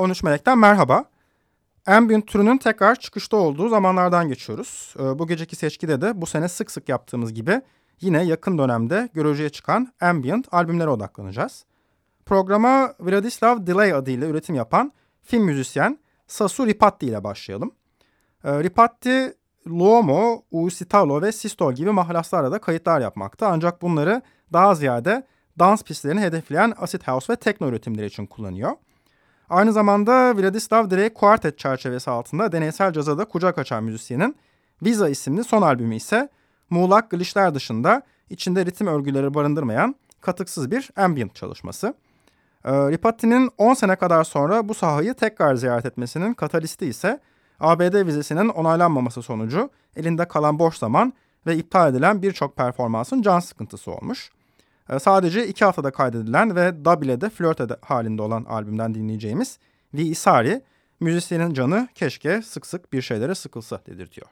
13 Melek'ten merhaba. Ambient türünün tekrar çıkışta olduğu zamanlardan geçiyoruz. Ee, bu geceki seçkide de bu sene sık sık yaptığımız gibi yine yakın dönemde görücüye çıkan ambient albümlere odaklanacağız. Programa Vladislav Delay adıyla üretim yapan film müzisyen Sasu Ripatti ile başlayalım. Ee, Ripatti, Luomo, Usitalo ve Sistol gibi mahlaslarla da kayıtlar yapmakta ancak bunları daha ziyade dans pistlerini hedefleyen acid house ve tekno üretimleri için kullanıyor. Aynı zamanda Vladislav Drake Quartet çerçevesi altında deneysel caza da kucak açan müzisyenin Visa isimli son albümü ise muğlak glitchler dışında içinde ritim örgüleri barındırmayan katıksız bir ambient çalışması. Ee, Ripatti'nin 10 sene kadar sonra bu sahayı tekrar ziyaret etmesinin katalisti ise ABD vizesinin onaylanmaması sonucu elinde kalan boş zaman ve iptal edilen birçok performansın can sıkıntısı olmuş. Ee, sadece iki haftada kaydedilen ve dub ile de flört halinde olan albümden dinleyeceğimiz Vi Isari, müzisyenin canı keşke sık sık bir şeylere sıkılsa dedirtiyor.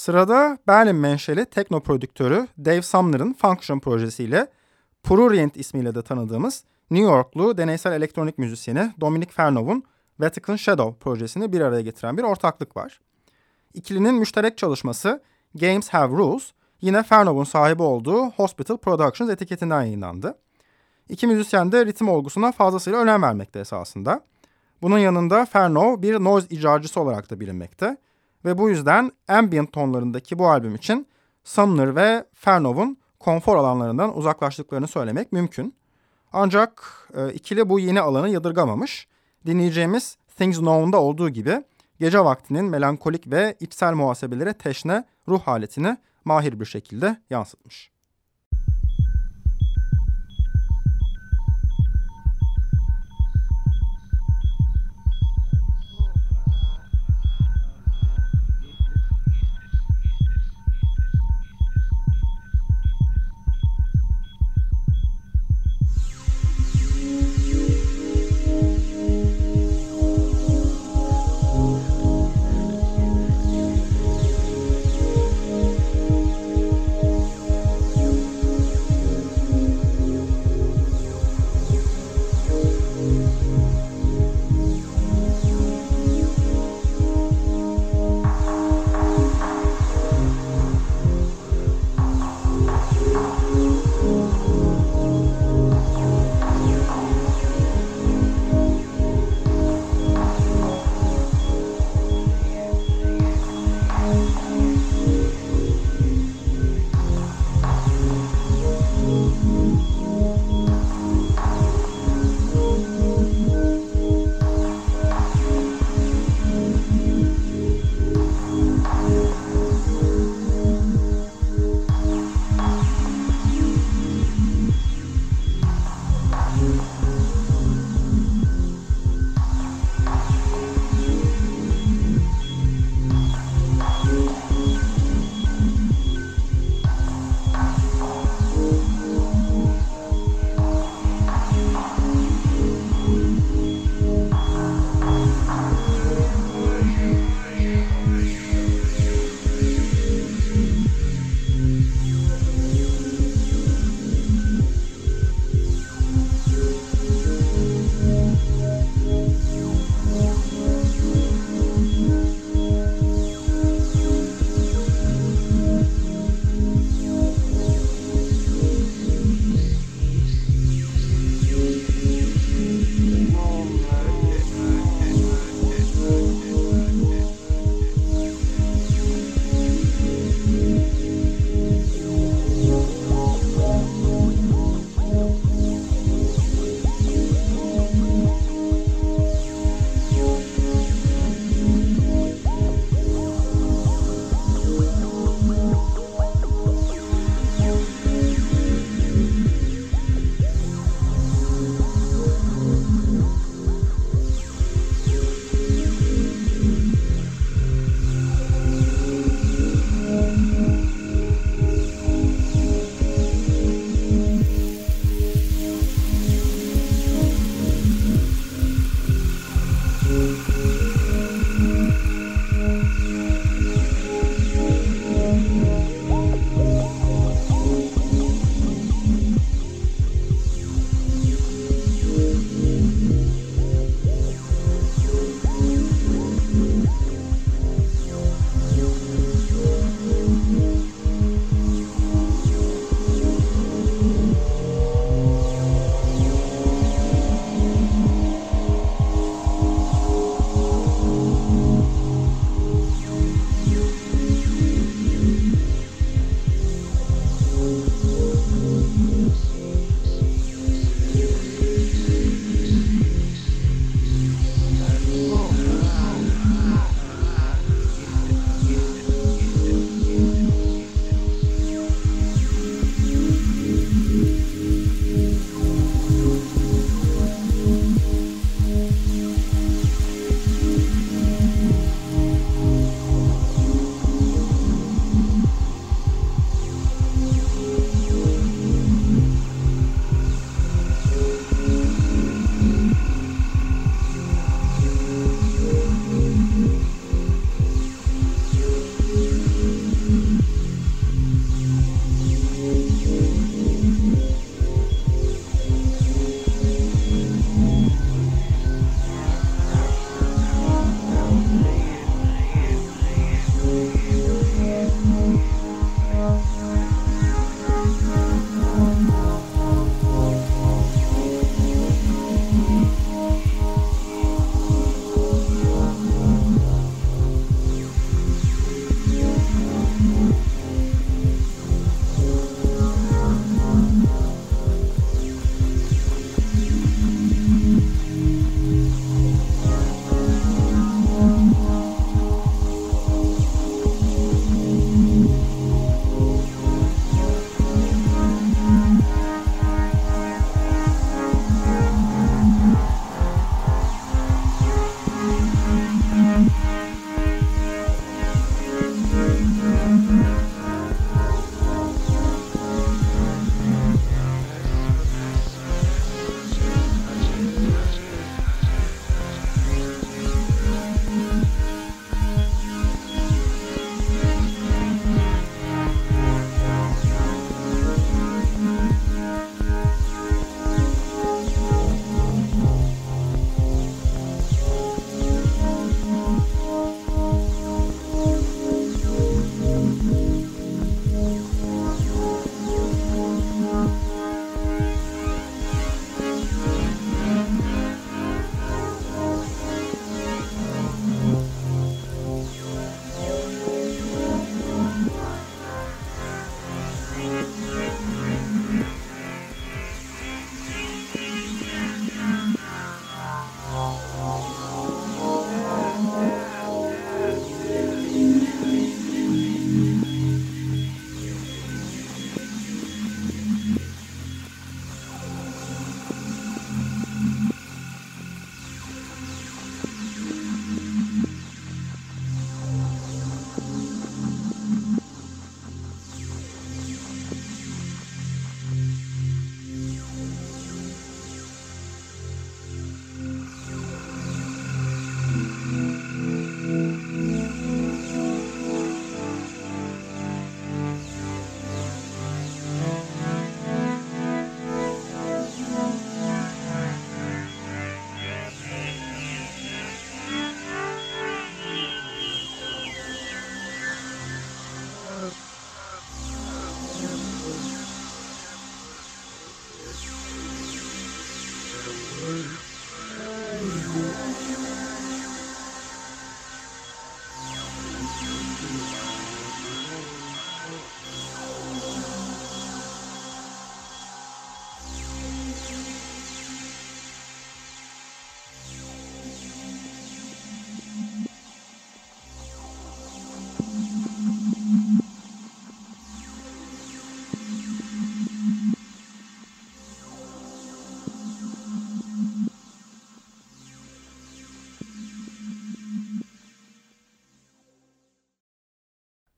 Sırada Berlin menşeli tekno prodüktörü Dave Sumner'ın Function projesiyle Prurient ismiyle de tanıdığımız New Yorklu deneysel elektronik müzisyeni Dominic Fernov'un Vatican Shadow projesini bir araya getiren bir ortaklık var. İkilinin müşterek çalışması Games Have Rules yine Fernov'un sahibi olduğu Hospital Productions etiketinden yayınlandı. İki müzisyen de ritim olgusuna fazlasıyla önem vermekte esasında. Bunun yanında Fernov bir noise icracısı olarak da bilinmekte. Ve bu yüzden ambient tonlarındaki bu albüm için Sumner ve Fernov'un konfor alanlarından uzaklaştıklarını söylemek mümkün. Ancak e, ikili bu yeni alanı yadırgamamış. Dinleyeceğimiz Things Known'da olduğu gibi gece vaktinin melankolik ve içsel muhasebelere teşne ruh haletini mahir bir şekilde yansıtmış.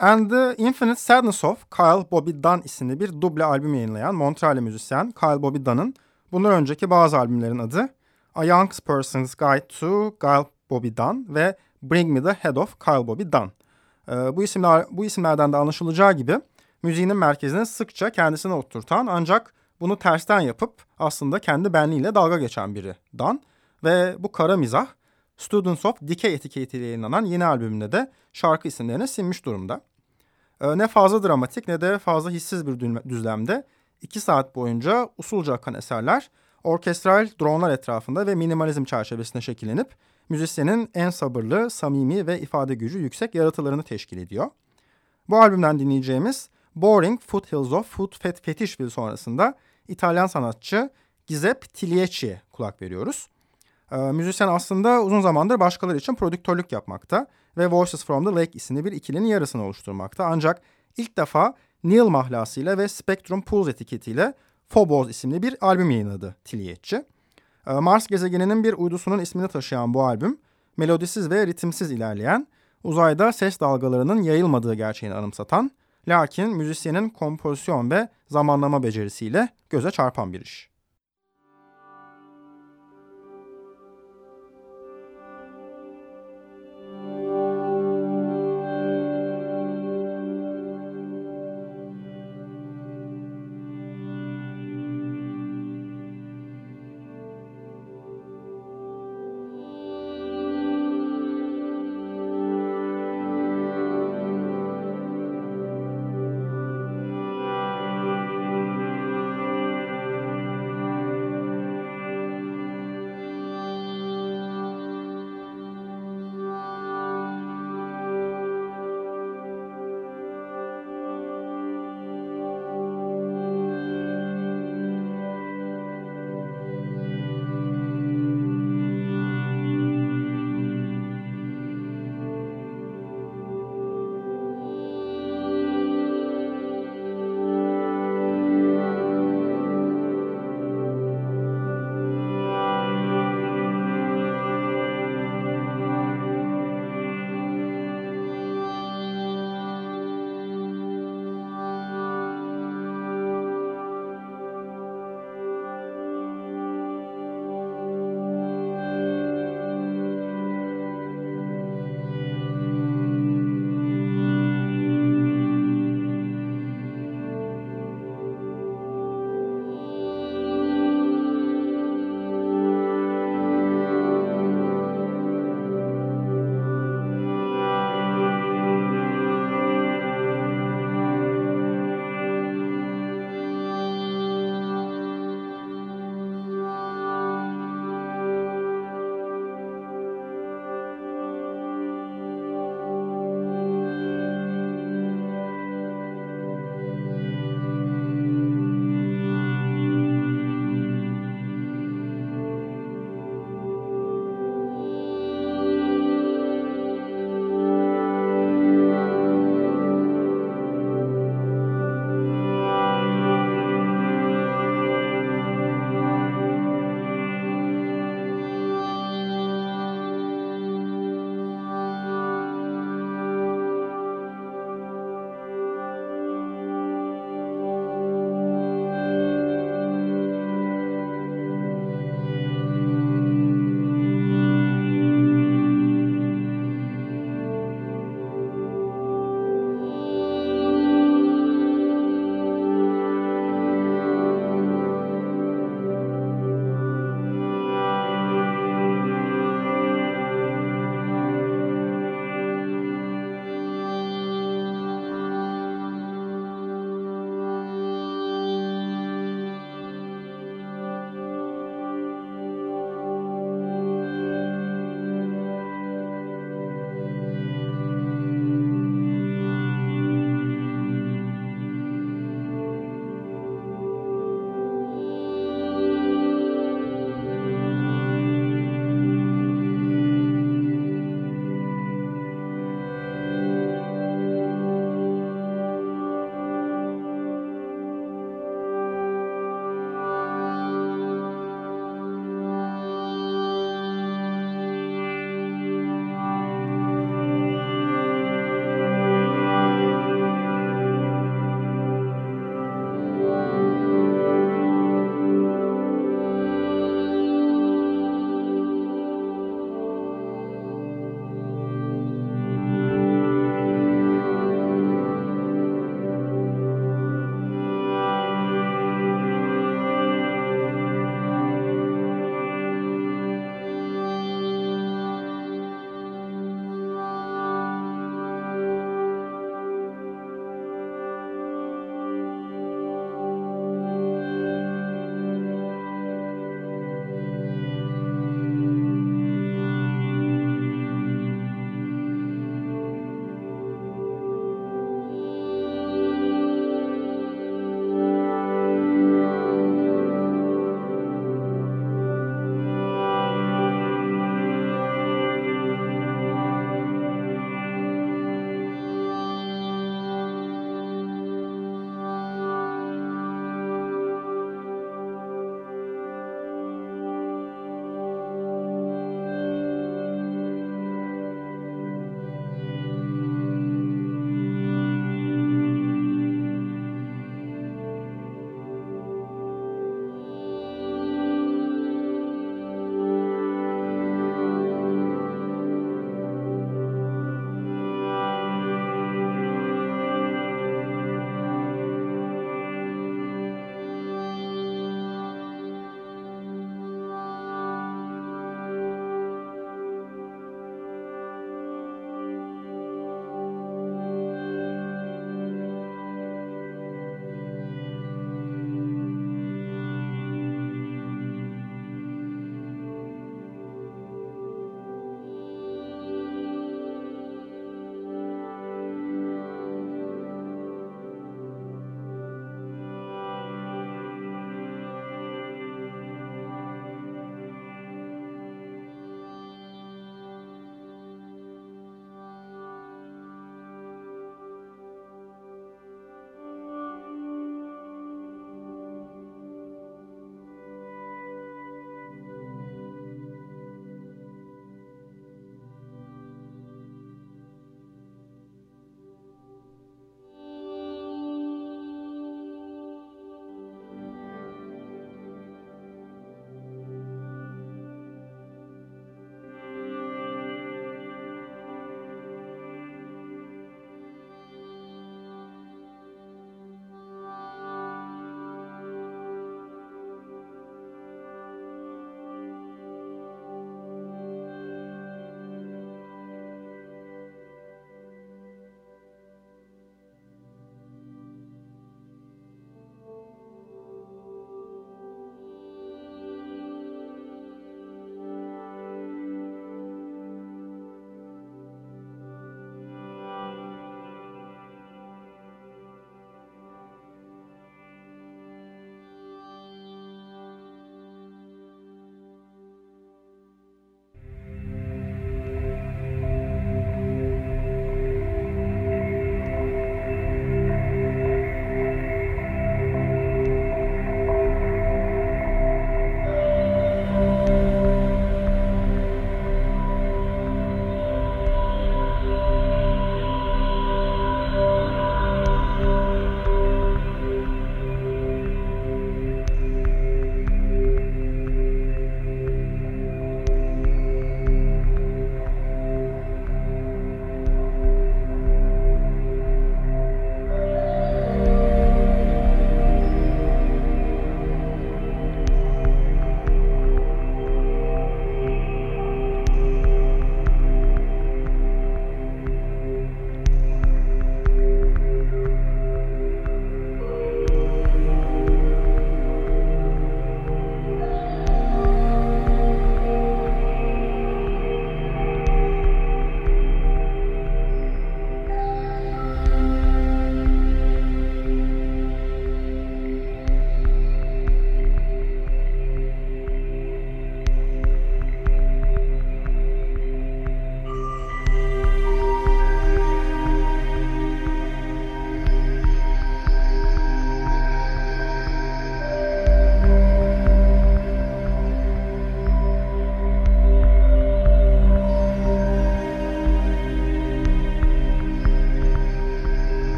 And the Infinite Sadness of Kyle Bobby Dunn isimli bir duble albüm yayınlayan Montreal'li müzisyen Kyle Bobby Dunn'ın bundan önceki bazı albümlerin adı A Young Person's Guide to Kyle Bobby Dunn ve Bring Me the Head of Kyle Bobby Dunn. Ee, bu isimler bu isimlerden de anlaşılacağı gibi müziğinin merkezine sıkça kendisine oturtan ancak bunu tersten yapıp aslında kendi benliğiyle dalga geçen biri Dunn ve bu kara mizah Students of Decay etiketiyle yayınlanan yeni albümünde de şarkı isimlerine sinmiş durumda. Ee, ne fazla dramatik ne de fazla hissiz bir düzlemde iki saat boyunca usulca akan eserler orkestral dronlar etrafında ve minimalizm çerçevesinde şekillenip müzisyenin en sabırlı, samimi ve ifade gücü yüksek yaratılarını teşkil ediyor. Bu albümden dinleyeceğimiz Boring Foothills of Foot Fetishville sonrasında İtalyan sanatçı Giuseppe Tilieci'ye kulak veriyoruz. Ee, müzisyen aslında uzun zamandır başkaları için prodüktörlük yapmakta ve Voices from the Lake isimli bir ikilinin yarısını oluşturmakta. Ancak ilk defa Neil mahlasıyla ve Spectrum Pools etiketiyle Phobos isimli bir albüm yayınladı Tilieci. Ee, Mars gezegeninin bir uydusunun ismini taşıyan bu albüm, melodisiz ve ritimsiz ilerleyen, uzayda ses dalgalarının yayılmadığı gerçeğini anımsatan, lakin müzisyenin kompozisyon ve zamanlama becerisiyle göze çarpan bir iş.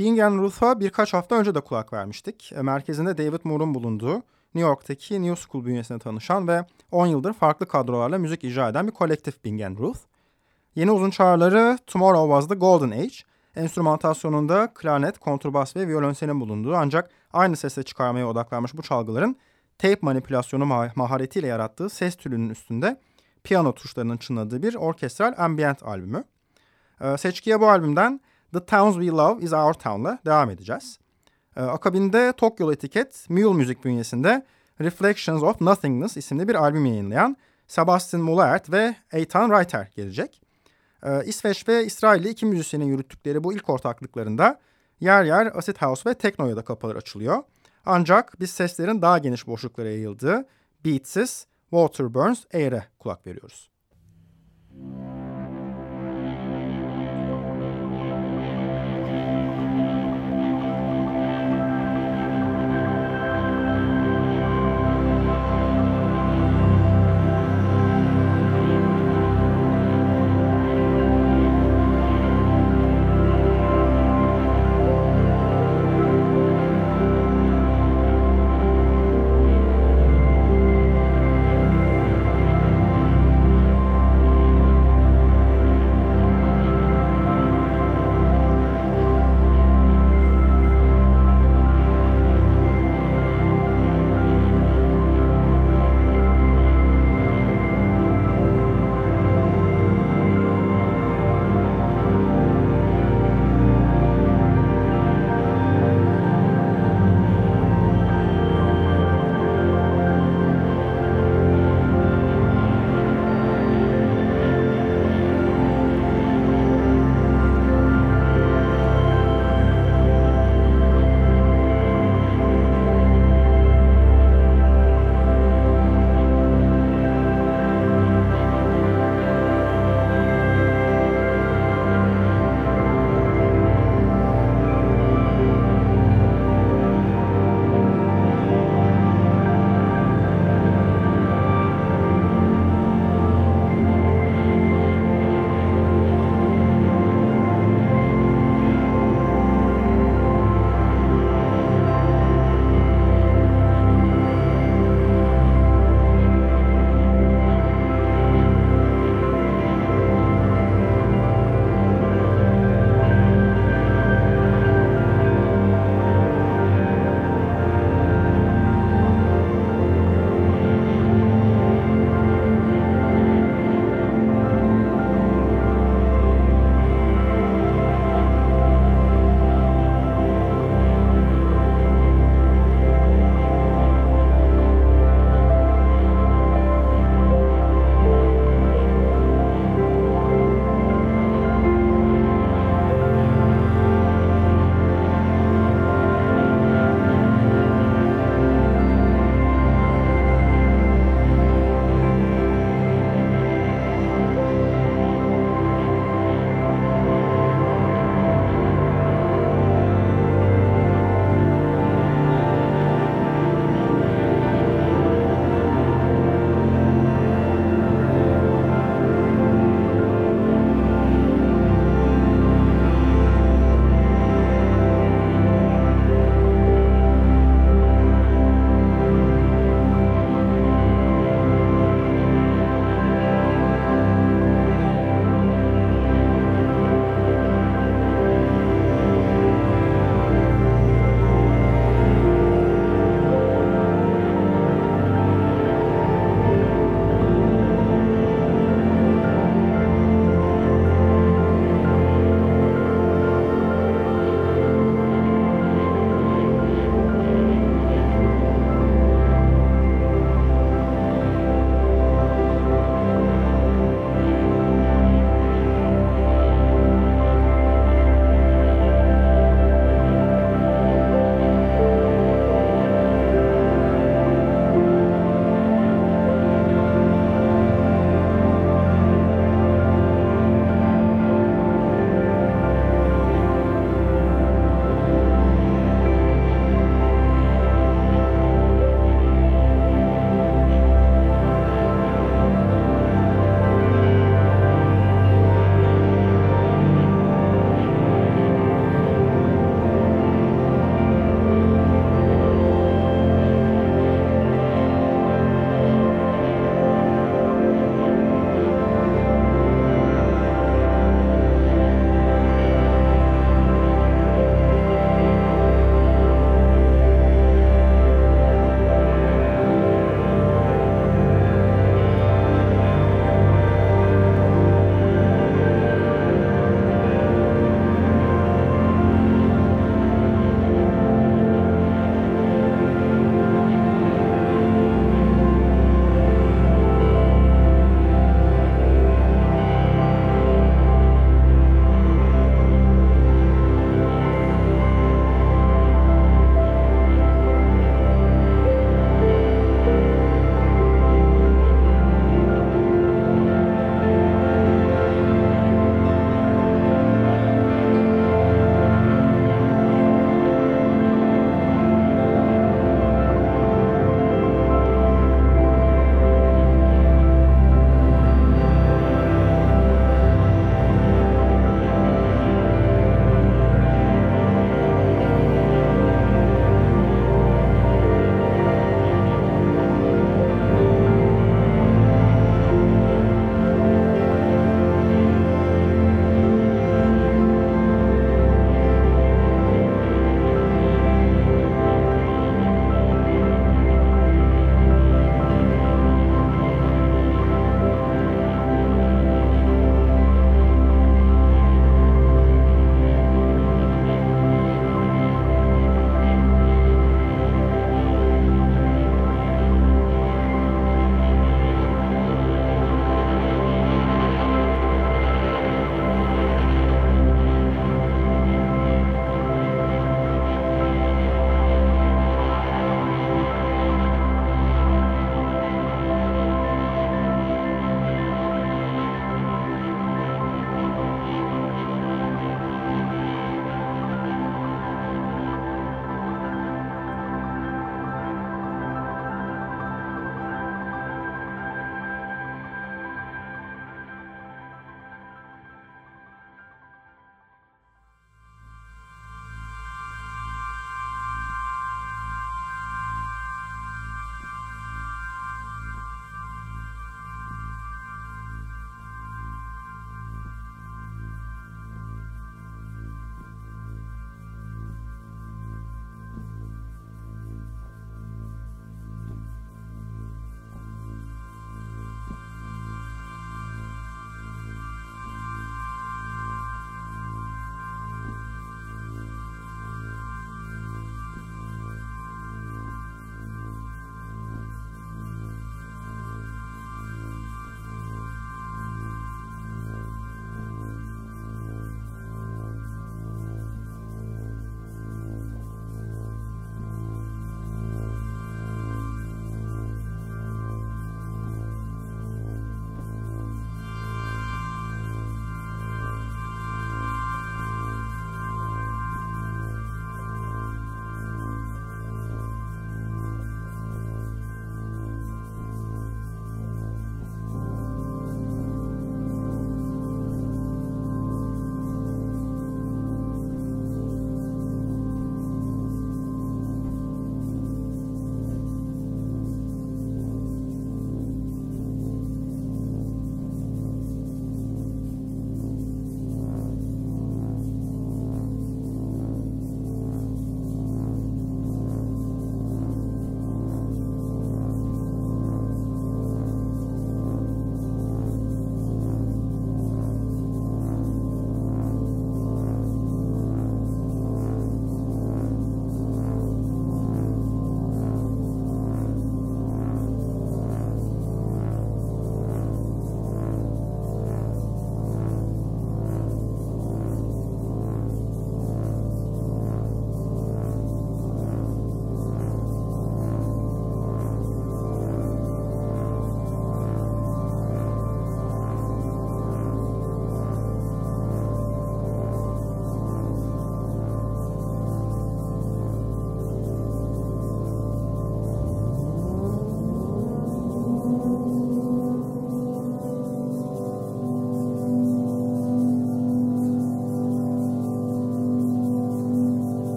Being and Ruth'a birkaç hafta önce de kulak vermiştik. E, merkezinde David Moore'un bulunduğu New York'taki New School bünyesinde tanışan ve 10 yıldır farklı kadrolarla müzik icra eden bir kolektif Bing and Ruth. Yeni uzun çağrıları Tomorrow Was the Golden Age. Enstrümantasyonunda klarnet, kontrbas ve violonselin bulunduğu ancak aynı sesle çıkarmaya odaklanmış bu çalgıların tape manipülasyonu ma maharetiyle yarattığı ses türünün üstünde piyano tuşlarının çınladığı bir orkestral ambient albümü. Ee, seçkiye bu albümden The Towns We Love Is Our Town'la devam edeceğiz. Ee, akabinde Tokyo etiket Mule Müzik bünyesinde Reflections of Nothingness isimli bir albüm yayınlayan Sebastian Mullaert ve Eitan Reiter gelecek. Ee, İsveç ve İsrailli iki müzisyenin yürüttükleri bu ilk ortaklıklarında yer yer acid house ve teknoya da kapılar açılıyor. Ancak biz seslerin daha geniş boşluklara yayıldığı Beatsiz, Water Burns Air'e kulak veriyoruz. Müzik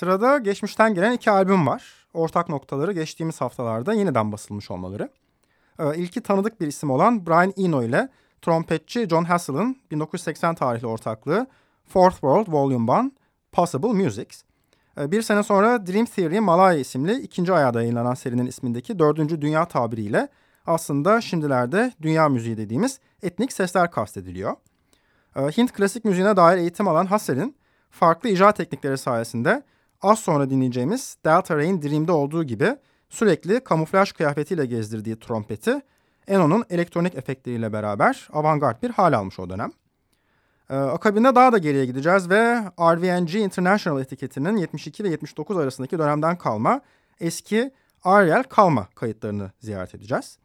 Sırada geçmişten gelen iki albüm var. Ortak noktaları geçtiğimiz haftalarda yeniden basılmış olmaları. Ee, ilki tanıdık bir isim olan Brian Eno ile trompetçi John Hassell'ın 1980 tarihli ortaklığı Fourth World Volume 1 Possible Musics. Ee, bir sene sonra Dream Theory Malaya isimli ikinci ayada yayınlanan serinin ismindeki dördüncü dünya tabiriyle aslında şimdilerde dünya müziği dediğimiz etnik sesler kastediliyor. Ee, Hint klasik müziğine dair eğitim alan Hassel'in farklı icra teknikleri sayesinde az sonra dinleyeceğimiz Delta Rain Dream'de olduğu gibi sürekli kamuflaj kıyafetiyle gezdirdiği trompeti Eno'nun elektronik efektleriyle beraber avantgard bir hal almış o dönem. Ee, akabinde daha da geriye gideceğiz ve RVNG International etiketinin 72 ve 79 arasındaki dönemden kalma eski Ariel Kalma kayıtlarını ziyaret edeceğiz.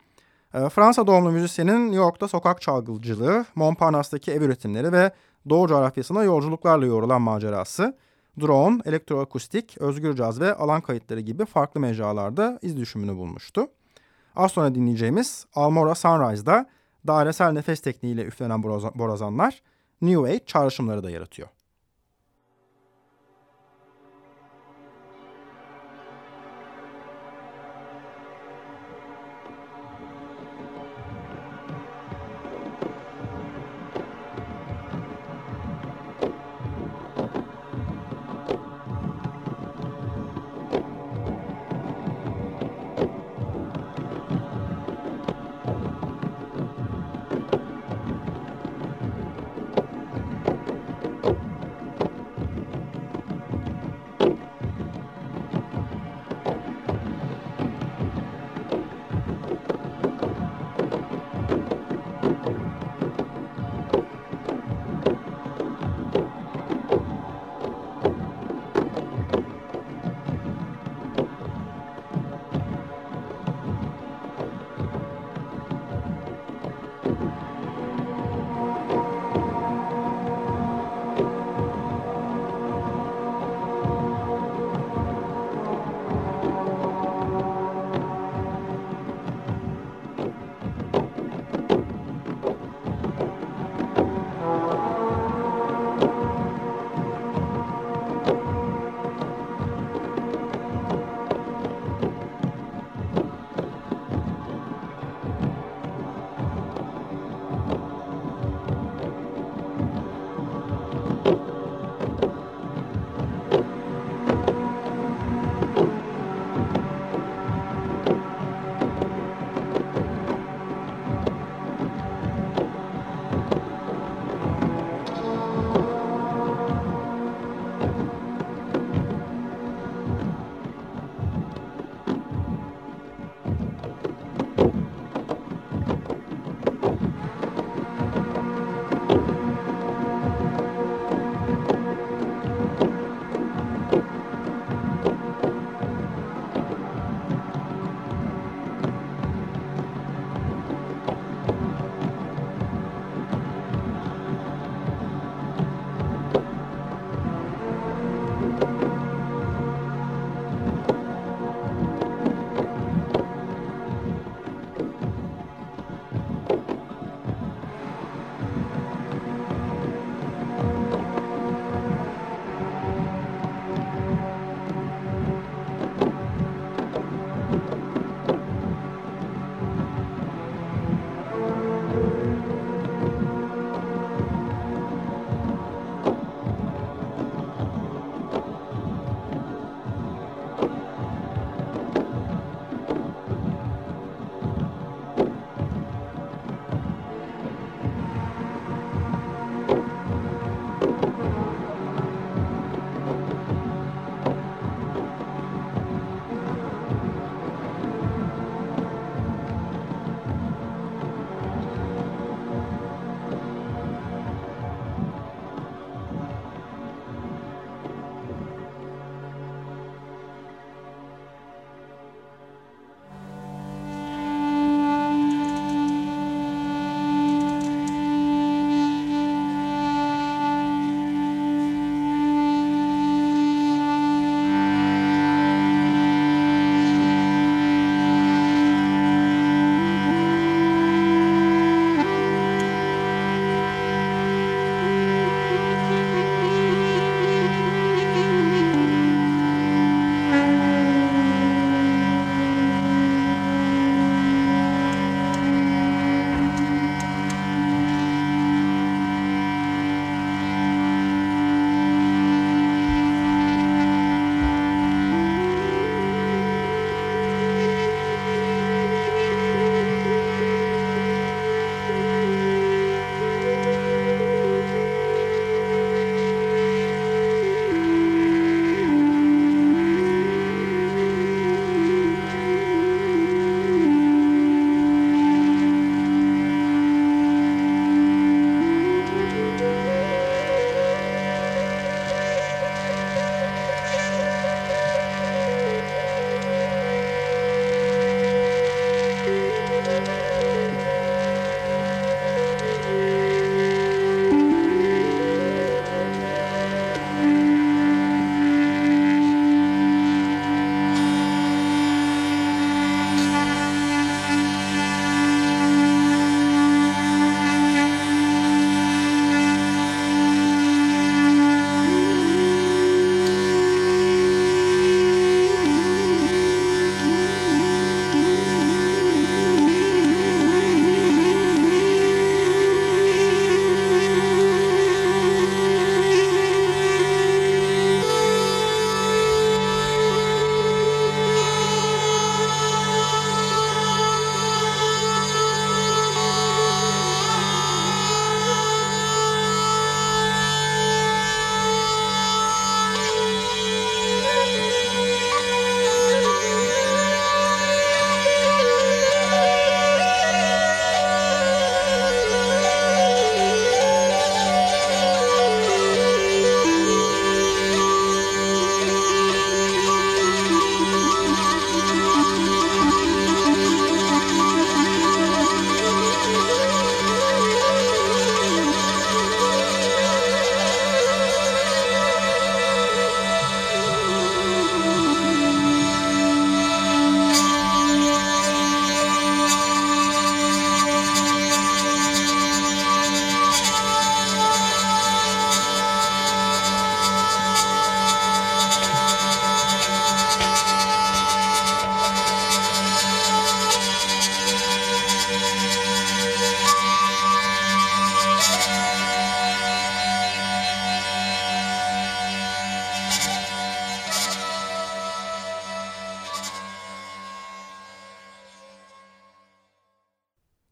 Ee, Fransa doğumlu müzisyenin New York'ta sokak çalgıcılığı, Montparnasse'daki ev üretimleri ve Doğu coğrafyasına yolculuklarla yorulan macerası, drone, elektroakustik, özgür caz ve alan kayıtları gibi farklı mecralarda iz düşümünü bulmuştu. Az sonra dinleyeceğimiz Almora Sunrise'da dairesel nefes tekniğiyle üflenen borazanlar New Age çağrışımları da yaratıyor.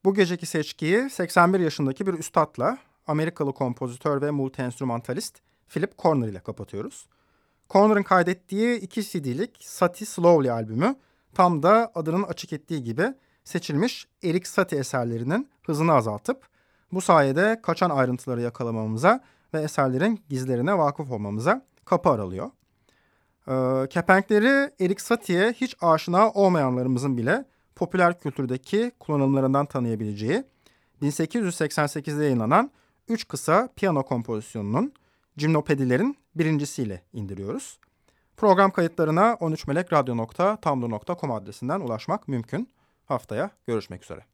Bu geceki seçkiyi 81 yaşındaki bir üstadla Amerikalı kompozitör ve multi-enstrümantalist Philip Corner ile kapatıyoruz. Corner'ın kaydettiği iki CD'lik Satie Slowly albümü tam da adının açık ettiği gibi seçilmiş Erik Satie eserlerinin hızını azaltıp bu sayede kaçan ayrıntıları yakalamamıza ve eserlerin gizlerine vakıf olmamıza kapı aralıyor. Ee, kepenkleri Erik Satie'ye hiç aşina olmayanlarımızın bile popüler kültürdeki kullanımlarından tanıyabileceği 1888'de yayınlanan 3 kısa piyano kompozisyonunun Cimnopedilerin birincisiyle indiriyoruz. Program kayıtlarına 13melekradyo.tumblr.com adresinden ulaşmak mümkün. Haftaya görüşmek üzere.